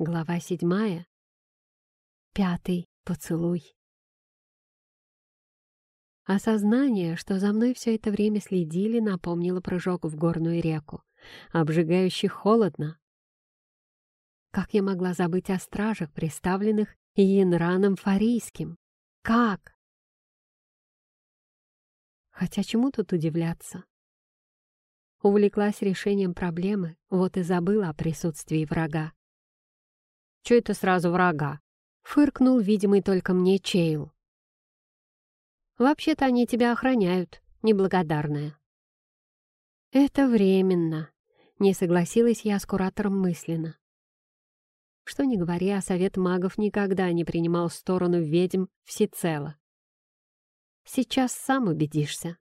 Глава седьмая. Пятый поцелуй. Осознание, что за мной все это время следили, напомнило прыжок в горную реку. Обжигающе холодно. Как я могла забыть о стражах, представленных Иенраном Фарийским? Как? Хотя чему тут удивляться? Увлеклась решением проблемы, вот и забыла о присутствии врага. Че это сразу врага?» — фыркнул видимый только мне Чейл. «Вообще-то они тебя охраняют, неблагодарная». «Это временно», — не согласилась я с куратором мысленно. Что ни говори, а совет магов никогда не принимал сторону ведьм всецело. Сейчас сам убедишься.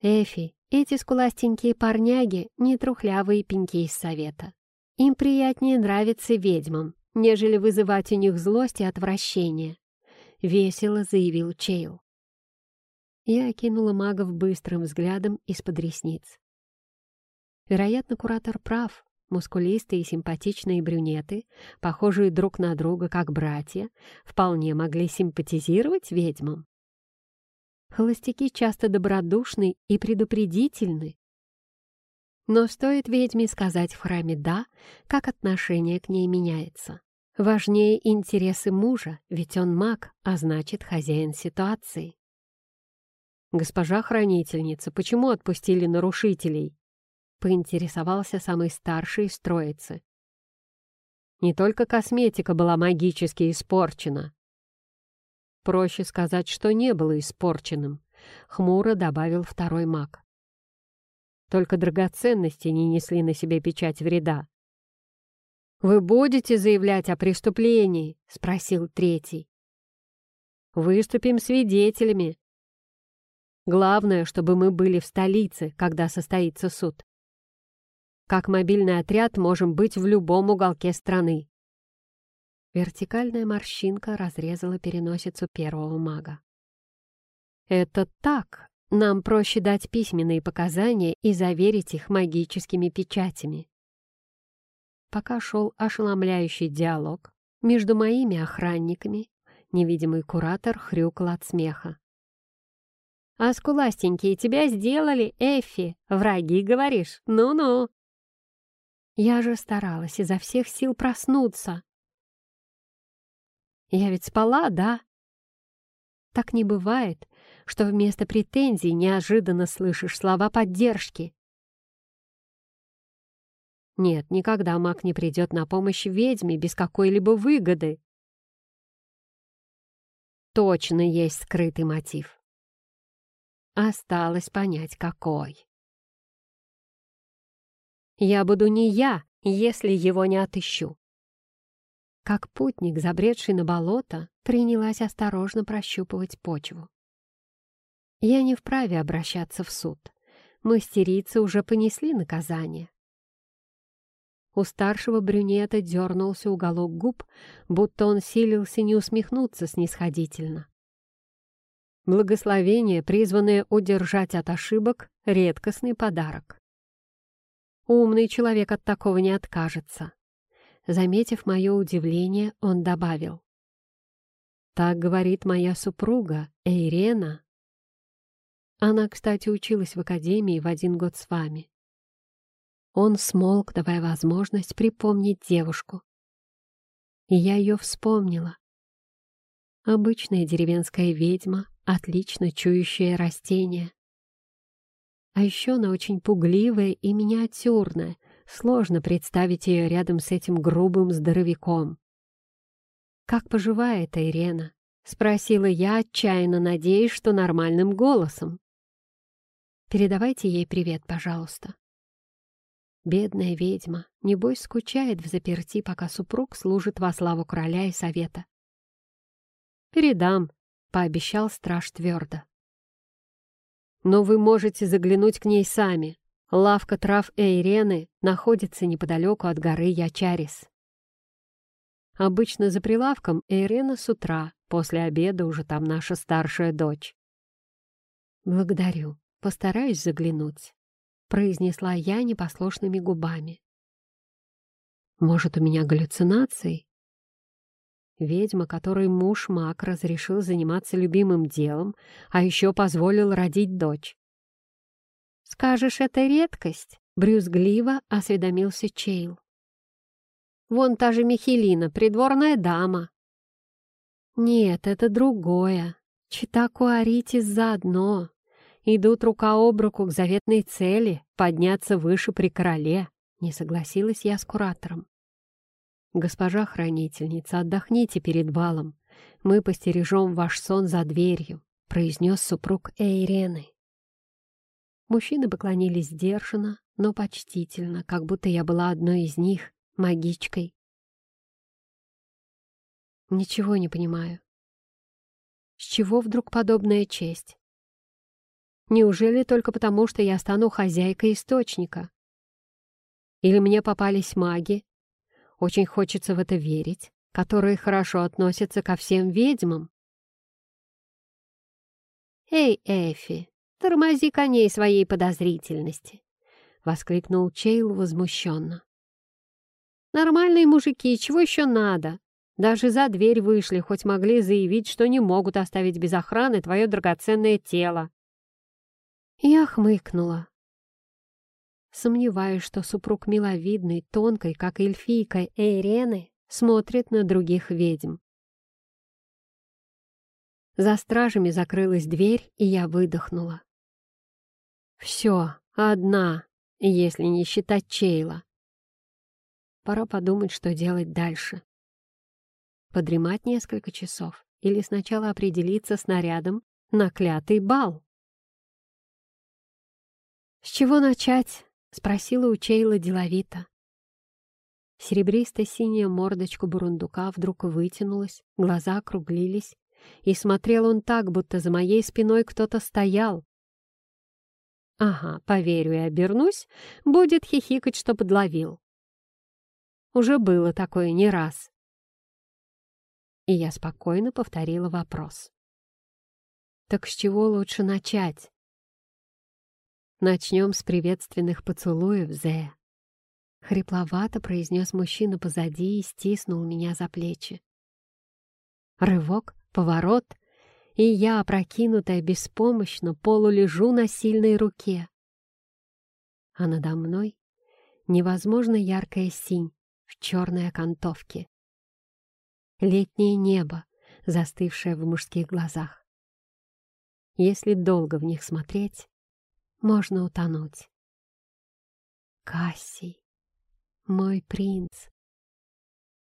Эфи, эти скуластенькие парняги — не трухлявые пеньки из совета. Им приятнее нравиться ведьмам, нежели вызывать у них злость и отвращение», — весело заявил Чейл. Я окинула магов быстрым взглядом из-под ресниц. Вероятно, куратор прав. Мускулистые и симпатичные брюнеты, похожие друг на друга как братья, вполне могли симпатизировать ведьмам. Холостяки часто добродушны и предупредительны, но стоит ведьме сказать в храме «да», как отношение к ней меняется. Важнее интересы мужа, ведь он маг, а значит хозяин ситуации. «Госпожа хранительница, почему отпустили нарушителей?» поинтересовался самый старший из троицы. Не только косметика была магически испорчена. Проще сказать, что не было испорченным, хмуро добавил второй маг. Только драгоценности не несли на себе печать вреда. «Вы будете заявлять о преступлении?» — спросил третий. «Выступим свидетелями. Главное, чтобы мы были в столице, когда состоится суд. Как мобильный отряд можем быть в любом уголке страны». Вертикальная морщинка разрезала переносицу первого мага. «Это так, нам проще дать письменные показания и заверить их магическими печатями. Пока шел ошеломляющий диалог между моими охранниками, невидимый куратор хрюкал от смеха. «А скуластенькие тебя сделали, Эффи! Враги, говоришь? Ну-ну!» Я же старалась изо всех сил проснуться. Я ведь спала, да? Так не бывает, что вместо претензий неожиданно слышишь слова поддержки. Нет, никогда маг не придет на помощь ведьме без какой-либо выгоды. Точно есть скрытый мотив. Осталось понять, какой. Я буду не я, если его не отыщу. Как путник, забредший на болото, принялась осторожно прощупывать почву. Я не вправе обращаться в суд. Мастерицы уже понесли наказание. У старшего брюнета дернулся уголок губ, будто он силился не усмехнуться снисходительно. Благословение, призванное удержать от ошибок, — редкостный подарок. Умный человек от такого не откажется. Заметив мое удивление, он добавил. «Так говорит моя супруга, Эйрена, она, кстати, училась в академии в один год с вами. Он смолк, давая возможность припомнить девушку. И я ее вспомнила. Обычная деревенская ведьма, отлично чующая растения. А еще она очень пугливая и миниатюрная, сложно представить ее рядом с этим грубым здоровяком. «Как поживает Ирена?» — спросила я, отчаянно надеясь, что нормальным голосом. Передавайте ей привет, пожалуйста. Бедная ведьма, небось, скучает в заперти, пока супруг служит во славу короля и совета. «Передам», — пообещал страж твердо. «Но вы можете заглянуть к ней сами. Лавка трав Эйрены находится неподалеку от горы Ячарис. Обычно за прилавком Эйрена с утра, после обеда уже там наша старшая дочь». «Благодарю», Постараюсь заглянуть», — произнесла я непослушными губами. Может, у меня галлюцинации? Ведьма, которой муж Мак разрешил заниматься любимым делом, а еще позволил родить дочь. «Скажешь, это редкость?» — брюзгливо осведомился Чейл. «Вон та же Михелина, придворная дама». «Нет, это другое. Читаку Аритис заодно. Идут рука об руку к заветной цели — подняться выше при короле», — не согласилась я с куратором. «Госпожа хранительница, отдохните перед балом. Мы постережем ваш сон за дверью», — произнес супруг Эйрены. Мужчины поклонились сдержанно, но почтительно, как будто я была одной из них, магичкой. Ничего не понимаю. С чего вдруг подобная честь? Неужели только потому, что я стану хозяйкой источника? Или мне попались маги, очень хочется в это верить, которые хорошо относятся ко всем ведьмам. «Эй, Эфи, тормози коней своей подозрительности!» — воскликнул Чейл возмущенно. «Нормальные мужики, чего еще надо? Даже за дверь вышли, хоть могли заявить, что не могут оставить без охраны твое драгоценное тело». Я хмыкнула. Сомневаюсь, что супруг миловидный, тонкой, как эльфийка Эйрены, смотрит на других ведьм. За стражами закрылась дверь, и я выдохнула. Все, одна, если не считать Чейла. Пора подумать, что делать дальше. Подремать несколько часов или сначала определиться с нарядом на клятый бал. С чего начать? — спросила у Чейла деловито. Серебристо-синяя мордочка бурундука вдруг вытянулась, глаза округлились, и смотрел он так, будто за моей спиной кто-то стоял. Ага, поверю и обернусь, будет хихикать, что подловил. Уже было такое не раз. И я спокойно повторила вопрос. Так с чего лучше начать? «Начнем с приветственных поцелуев, Зе!» Хрипловато произнес мужчина позади и стиснул меня за плечи. Рывок, поворот, и я, опрокинутая беспомощно, полулежу на сильной руке. А надо мной невозможно яркая синь в черной окантовке. Летнее небо, застывшее в мужских глазах. Если долго в них смотреть, можно утонуть. Кассий, мой принц,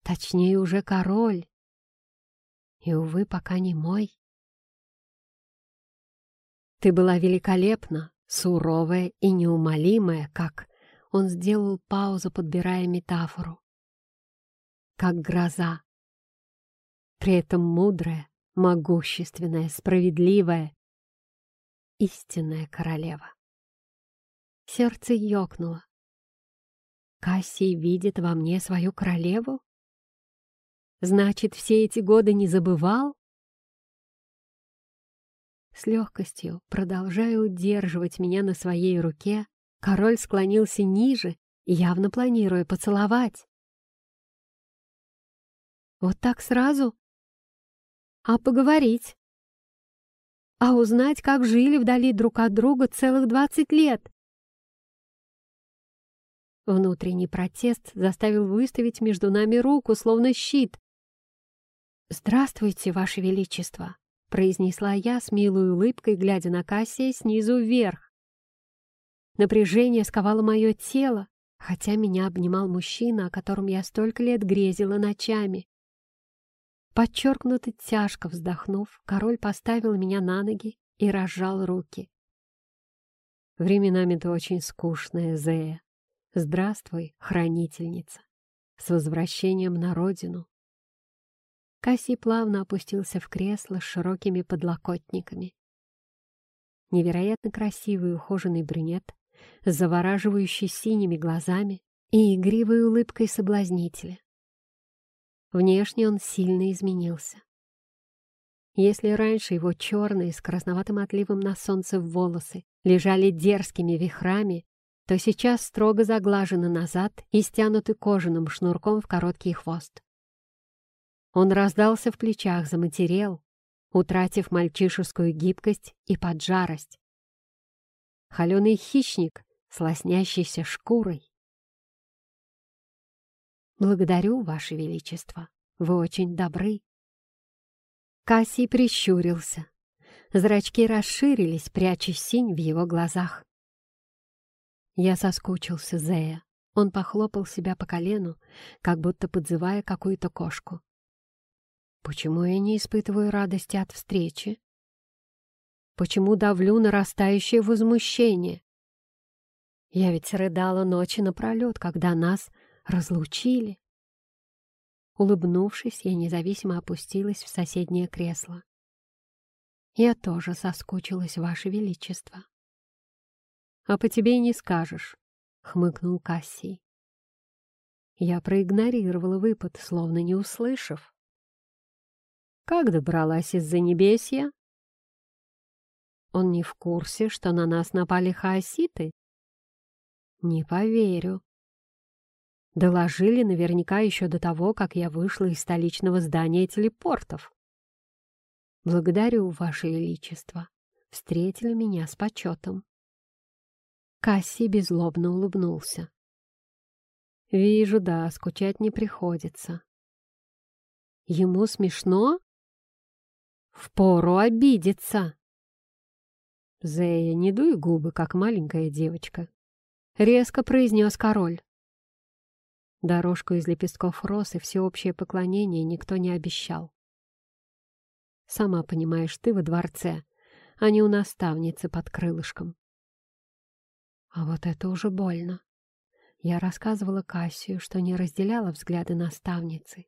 точнее уже король, и, увы, пока не мой. Ты была великолепна, суровая и неумолимая, как... Он сделал паузу, подбирая метафору. Как гроза. При этом мудрая, могущественная, справедливая, истинная королева. Сердце ёкнуло. Кассий видит во мне свою королеву? Значит, все эти годы не забывал? С легкостью, продолжая удерживать меня на своей руке, король склонился ниже, явно планируя поцеловать. Вот так сразу? А поговорить? А узнать, как жили вдали друг от друга целых двадцать лет? Внутренний протест заставил выставить между нами руку, словно щит. «Здравствуйте, Ваше Величество!» — произнесла я с милой улыбкой, глядя на Кассия снизу вверх. Напряжение сковало мое тело, хотя меня обнимал мужчина, о котором я столько лет грезила ночами. Подчеркнуто тяжко вздохнув, король поставил меня на ноги и разжал руки. «Временами ты очень скучная, Зея», Здравствуй, хранительница! С возвращением на родину!» Кассий плавно опустился в кресло с широкими подлокотниками. Невероятно красивый ухоженный брюнет с завораживающей синими глазами и игривой улыбкой соблазнителя. Внешне он сильно изменился. Если раньше его черные с красноватым отливом на солнце волосы лежали дерзкими вихрами, то сейчас строго заглажены назад и стянуты кожаным шнурком в короткий хвост. Он раздался в плечах, заматерел, утратив мальчишескую гибкость и поджарость. Холеный хищник с лоснящейся шкурой. «Благодарю, Ваше Величество, вы очень добры». Кассий прищурился. Зрачки расширились, пряча синь в его глазах. Я соскучился, Зея. Он похлопал себя по колену, как будто подзывая какую-то кошку. Почему я не испытываю радости от встречи? Почему давлю нарастающее возмущение? Я ведь рыдала ночи напролет, когда нас разлучили. Улыбнувшись, я независимо опустилась в соседнее кресло. Я тоже соскучилась, Ваше Величество. «А по тебе и не скажешь», — хмыкнул Кассий. Я проигнорировала выпад, словно не услышав. «Как добралась из-за небесья?» Он не в курсе, что на нас напали хаоситы? Не поверю. Доложили наверняка еще до того, как я вышла из столичного здания телепортов. Благодарю, Ваше Величество. Встретили меня с почетом. Касси беззлобно улыбнулся. «Вижу, да, скучать не приходится». «Ему смешно?» «Впору обидеться!» «Зея, не дуй губы, как маленькая девочка», — резко произнес король. Дорожку из лепестков роз и всеобщее поклонение никто не обещал. «Сама понимаешь, ты во дворце, а не у наставницы под крылышком. А вот это уже больно. Я рассказывала Кассию, что не разделяла взгляды наставницы,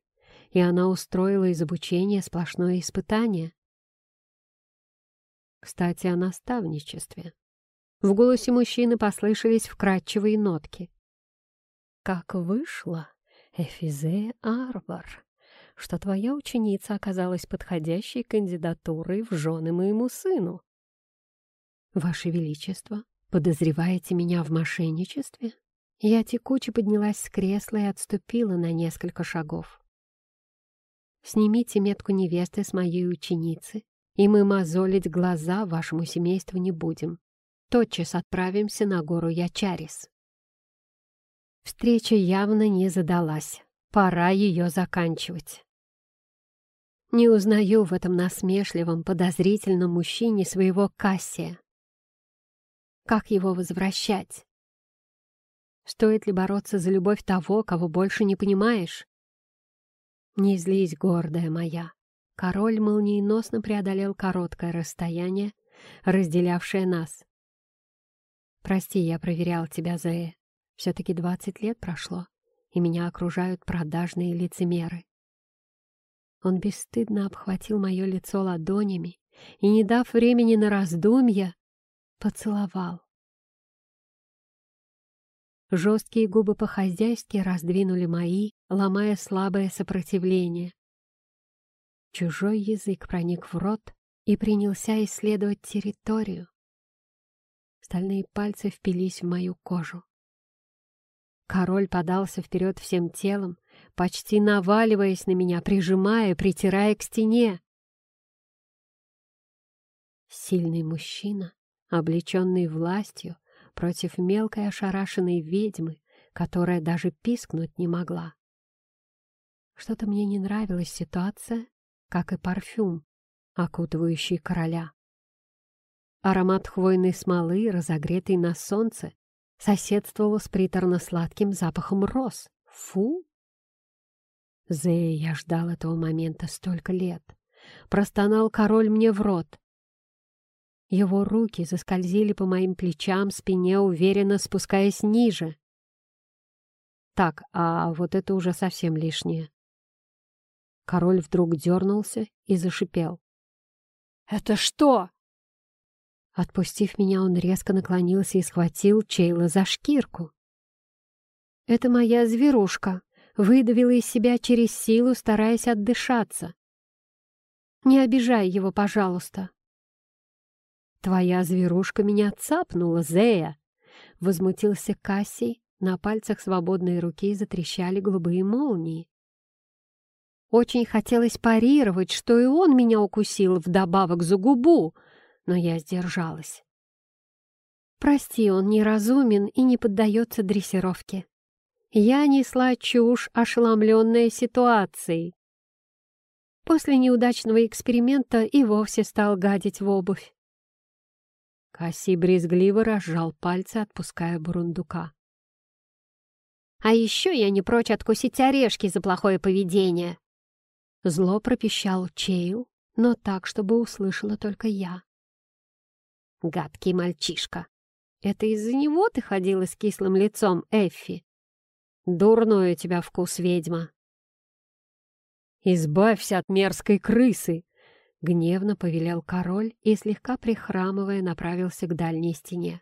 и она устроила из обучения сплошное испытание. Кстати, о наставничестве. В голосе мужчины послышались вкрадчивые нотки. «Как вышло, Эфизе Арбор, что твоя ученица оказалась подходящей кандидатурой в жены моему сыну?» «Ваше Величество, Подозреваете меня в мошенничестве? Я текуче поднялась с кресла и отступила на несколько шагов. Снимите метку невесты с моей ученицы, и мы мозолить глаза вашему семейству не будем. Тотчас отправимся на гору Ячарис. Встреча явно не задалась. Пора ее заканчивать. Не узнаю в этом насмешливом, подозрительном мужчине своего Кассия. Как его возвращать? Стоит ли бороться за любовь того, кого больше не понимаешь? Не злись, гордая моя. Король молниеносно преодолел короткое расстояние, разделявшее нас. Прости, я проверял тебя, Зея. Все-таки двадцать лет прошло, и меня окружают продажные лицемеры. Он бесстыдно обхватил мое лицо ладонями и, не дав времени на раздумья, поцеловал. Жесткие губы по-хозяйски раздвинули мои, ломая слабое сопротивление. Чужой язык проник в рот и принялся исследовать территорию. Стальные пальцы впились в мою кожу. Король подался вперед всем телом, почти наваливаясь на меня, прижимая, притирая к стене. Сильный мужчина облеченный властью против мелкой ошарашенной ведьмы, которая даже пискнуть не могла. Что-то мне не нравилась ситуация, как и парфюм, окутывающий короля. Аромат хвойной смолы, разогретый на солнце, соседствовал с приторно-сладким запахом роз. Фу! Зея, я ждал этого момента столько лет. Простонал король мне в рот. Его руки заскользили по моим плечам, спине, уверенно спускаясь ниже. Так, а вот это уже совсем лишнее. Король вдруг дернулся и зашипел. «Это что?» Отпустив меня, он резко наклонился и схватил Чейла за шкирку. «Это моя зверушка», — выдавила из себя через силу, стараясь отдышаться. «Не обижай его, пожалуйста». «Твоя зверушка меня цапнула, Зея!» Возмутился Кассий, на пальцах свободной руки затрещали голубые молнии. Очень хотелось парировать, что и он меня укусил вдобавок за губу, но я сдержалась. Прости, он неразумен и не поддается дрессировке. Я несла чушь, ошеломленная ситуацией. После неудачного эксперимента и вовсе стал гадить в обувь. Касси брезгливо разжал пальцы, отпуская бурундука. «А еще я не прочь откусить орешки за плохое поведение!» Зло пропищал Чейл, но так, чтобы услышала только я. «Гадкий мальчишка!» Это из-за него ты ходила с кислым лицом, Эффи? Дурной у тебя вкус, ведьма. Избавься от мерзкой крысы! Гневно повелел король и, слегка прихрамывая, направился к дальней стене.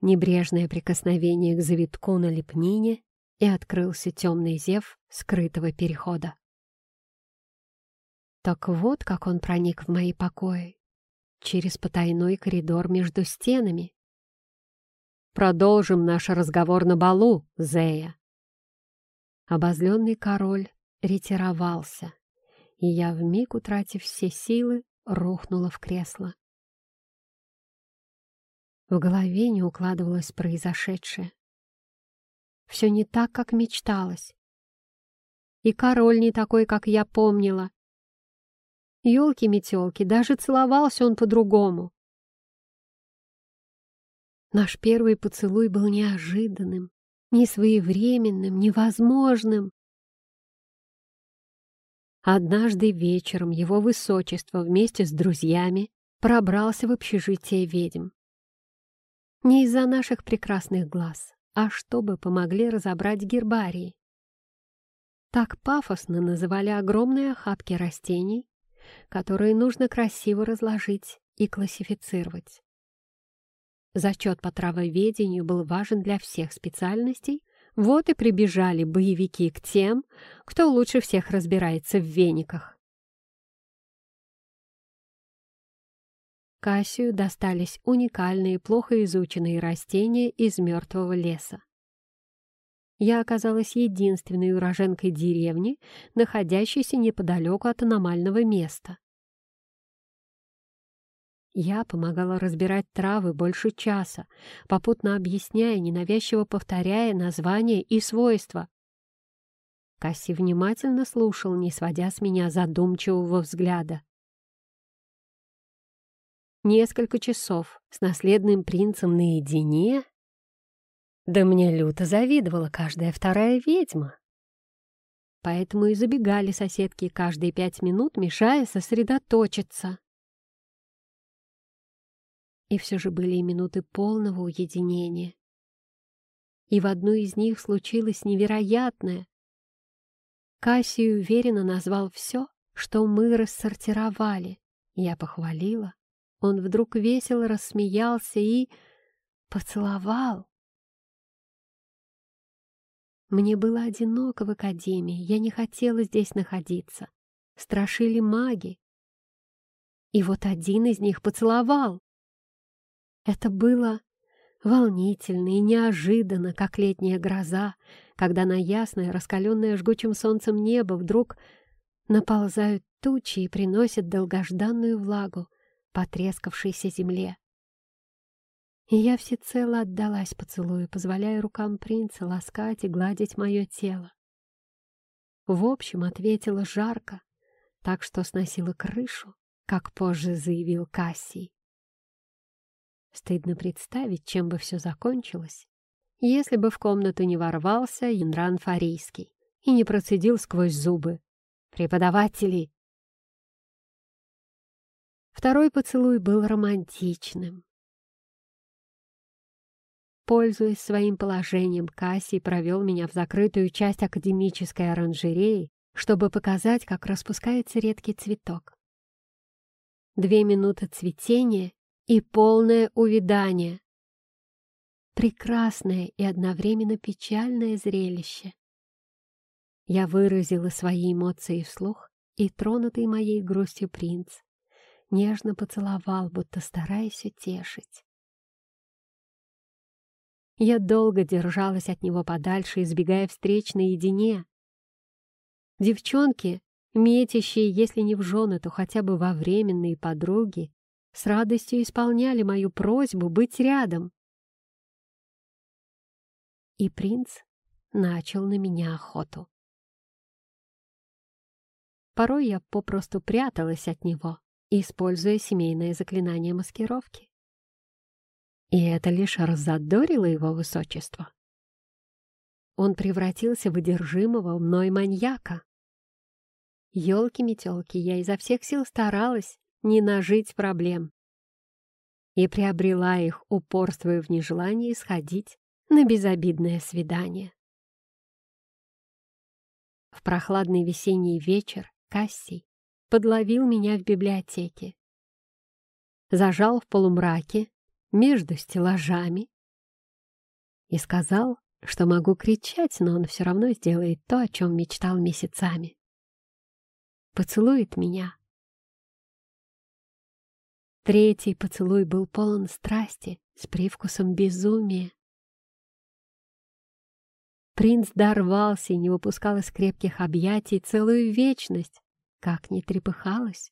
Небрежное прикосновение к завитку на лепнине, и открылся темный зев скрытого перехода. Так вот, как он проник в мои покои через потайной коридор между стенами. «Продолжим наш разговор на балу, Зея!» Обозленный король ретировался, и я, вмиг утратив все силы, рухнула в кресло. В голове не укладывалось произошедшее. Все не так, как мечталось. И король не такой, как я помнила. Ёлки-метёлки, даже целовался он по-другому. Наш первый поцелуй был неожиданным, несвоевременным, невозможным. Однажды вечером его высочество вместе с друзьями пробрался в общежитие ведьм. Не из-за наших прекрасных глаз, а чтобы помогли разобрать гербарии. Так пафосно называли огромные охапки растений, которые нужно красиво разложить и классифицировать. Зачет по травоведению был важен для всех специальностей, вот и прибежали боевики к тем, кто лучше всех разбирается в вениках. Кассию достались уникальные, плохо изученные растения из мертвого леса. Я оказалась единственной уроженкой деревни, находящейся неподалеку от аномального места. Я помогала разбирать травы больше часа, попутно объясняя, ненавязчиво повторяя названия и свойства. Касси внимательно слушал, не сводя с меня задумчивого взгляда. Несколько часов с наследным принцем наедине да мне люто завидовала каждая вторая ведьма. Поэтому и забегали соседки каждые пять минут, мешая сосредоточиться. И все же были и минуты полного уединения. И в одну из них случилось невероятное. Кассий уверенно назвал все, что мы рассортировали. Я похвалила. Он вдруг весело рассмеялся и поцеловал. Мне было одиноко в академии, я не хотела здесь находиться. Страшили маги. И вот один из них поцеловал. Это было волнительно и неожиданно, как летняя гроза, когда на ясное, раскаленное жгучим солнцем небо вдруг наползают тучи и приносят долгожданную влагу потрескавшейся земле. И я всецело отдалась поцелую, позволяя рукам принца ласкать и гладить мое тело. В общем, ответила жарко, так что сносила крышу, как позже заявил Кассий. Стыдно представить, чем бы все закончилось, если бы в комнату не ворвался Янран Фарийский и не процедил сквозь зубы. «Преподаватели!» Второй поцелуй был романтичным, Пользуясь своим положением, Кассий провел меня в закрытую часть академической оранжереи, чтобы показать, как распускается редкий цветок. Две минуты цветения и полное увядание. Прекрасное и одновременно печальное зрелище. Я выразила свои эмоции вслух, и, тронутый моей грустью принц, нежно поцеловал, будто стараясь утешить. Я долго держалась от него подальше, избегая встреч наедине. Девчонки, метящие, если не в жены, то хотя бы во временные подруги, с радостью исполняли мою просьбу быть рядом. И принц начал на меня охоту. Порой я попросту пряталась от него, используя семейное заклинание маскировки. И это лишь раззадорило его высочество. Он превратился в одержимого мной маньяка. Ёлки-метёлки, я изо всех сил старалась не нажить проблем и приобрела их, упорствуя в нежелании сходить на безобидное свидание. В прохладный весенний вечер Кассий подловил меня в библиотеке. Зажал в полумраке между стеллажами и сказал, что могу кричать, но он все равно сделает то, о чем мечтал месяцами. Поцелует меня. Третий поцелуй был полон страсти с привкусом безумия. Принц дорвался и не выпускал из крепких объятий целую вечность, как не трепыхалась.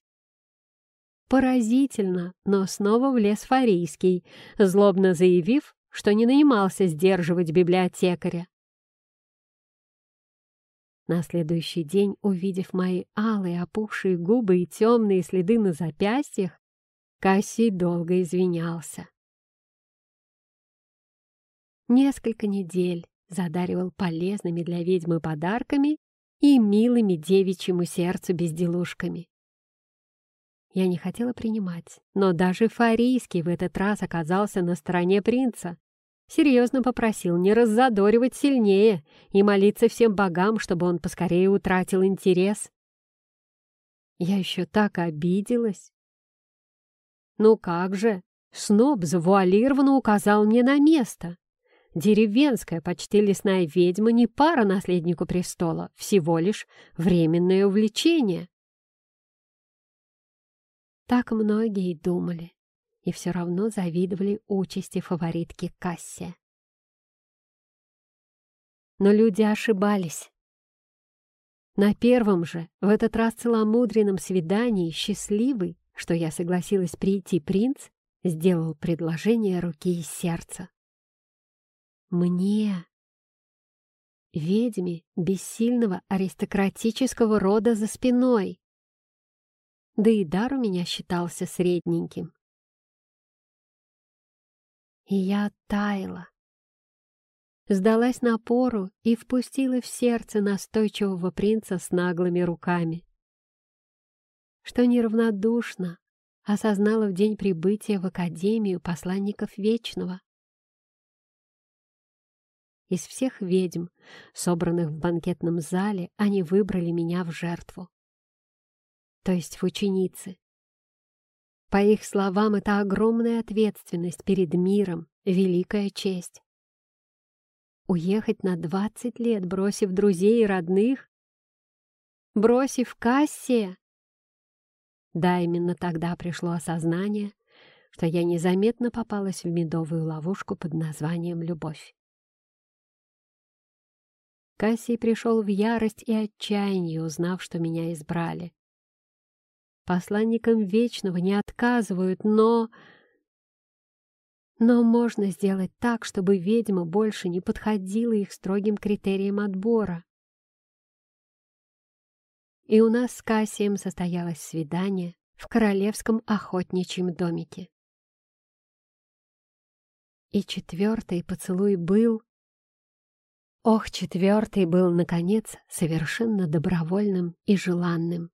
Поразительно, но снова влез Фарийский, злобно заявив, что не нанимался сдерживать библиотекаря. На следующий день, увидев мои алые опухшие губы и темные следы на запястьях, Кассий долго извинялся. Несколько недель задаривал полезными для ведьмы подарками и милыми девичьему сердцу безделушками. Я не хотела принимать, но даже Фарийский в этот раз оказался на стороне принца. Серьезно попросил не раззадоривать сильнее и молиться всем богам, чтобы он поскорее утратил интерес. Я еще так обиделась. Ну как же, сноб завуалированно указал мне на место. Деревенская, почти лесная ведьма не пара наследнику престола, всего лишь временное увлечение. Так многие думали и все равно завидовали участи фаворитки Кассе. Но люди ошибались. На первом же, в этот раз целомудренном свидании, счастливый, что я согласилась прийти принц, сделал предложение руки и сердца. Мне, ведьме бессильного аристократического рода за спиной, да и дар у меня считался средненьким. И я таяла. Сдалась напору и впустила в сердце настойчивого принца с наглыми руками. Что неравнодушно осознала в день прибытия в Академию посланников Вечного. Из всех ведьм, собранных в банкетном зале, они выбрали меня в жертву то есть в ученицы. По их словам, это огромная ответственность перед миром, великая честь. Уехать на двадцать лет, бросив друзей и родных? Бросив Кассия? Да, именно тогда пришло осознание, что я незаметно попалась в медовую ловушку под названием «Любовь». Кассий пришел в ярость и отчаяние, узнав, что меня избрали. Посланникам Вечного не отказывают, но... Но можно сделать так, чтобы ведьма больше не подходила их строгим критериям отбора. И у нас с Кассием состоялось свидание в королевском охотничьем домике. И четвертый поцелуй был... Ох, четвертый был, наконец, совершенно добровольным и желанным.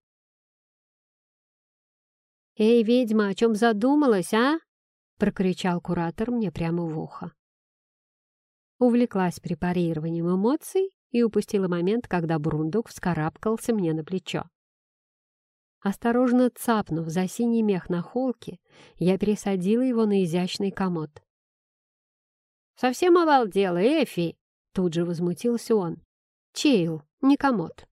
«Эй, ведьма, о чем задумалась, а?» — прокричал куратор мне прямо в ухо. Увлеклась препарированием эмоций и упустила момент, когда Брундук вскарабкался мне на плечо. Осторожно цапнув за синий мех на холке, я пересадила его на изящный комод. «Совсем обалдела, Эфи!» — тут же возмутился он. «Чейл, не комод».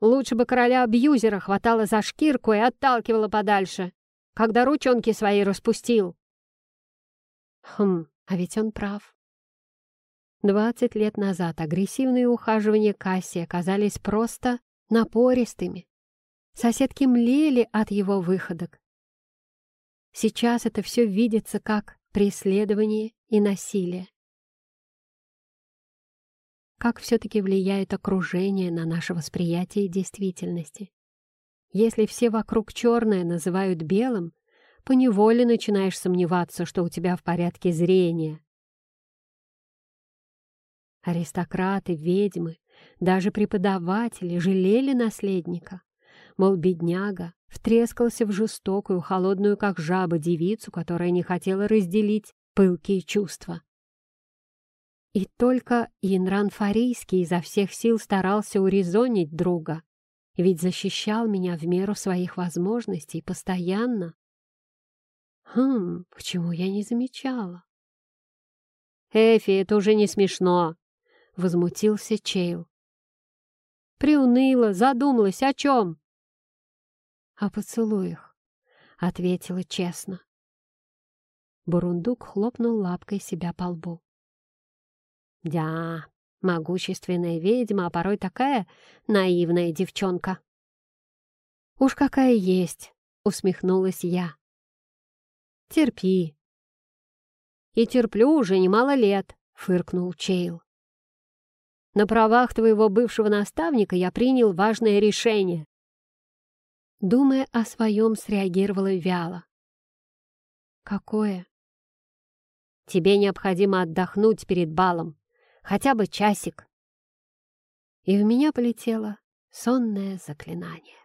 Лучше бы короля-абьюзера хватало за шкирку и отталкивала подальше, когда ручонки свои распустил. Хм, А ведь он прав. Двадцать лет назад агрессивные ухаживания Касси оказались просто напористыми. Соседки млели от его выходок. Сейчас это все видится как преследование и насилие. Как все-таки влияет окружение на наше восприятие действительности? Если все вокруг черное называют белым, поневоле начинаешь сомневаться, что у тебя в порядке зрения. Аристократы, ведьмы, даже преподаватели жалели наследника. Мол, бедняга втрескался в жестокую, холодную, как жаба, девицу, которая не хотела разделить пылкие чувства. И только Инран Фарийский изо всех сил старался урезонить друга, ведь защищал меня в меру своих возможностей постоянно. Хм, почему я не замечала? «Эфи, это уже не смешно!» — возмутился Чейл. «Приуныла, задумалась о чем?» «О поцелуях», — ответила честно. Бурундук хлопнул лапкой себя по лбу. «Да, могущественная ведьма, а порой такая наивная девчонка». «Уж какая есть!» — усмехнулась я. «Терпи». «И терплю уже немало лет», — фыркнул Чейл. На правах твоего бывшего наставника я принял важное решение. Думая о своем, среагировала вяло. Какое? Тебе необходимо отдохнуть перед балом. Хотя бы часик. И в меня полетело сонное заклинание.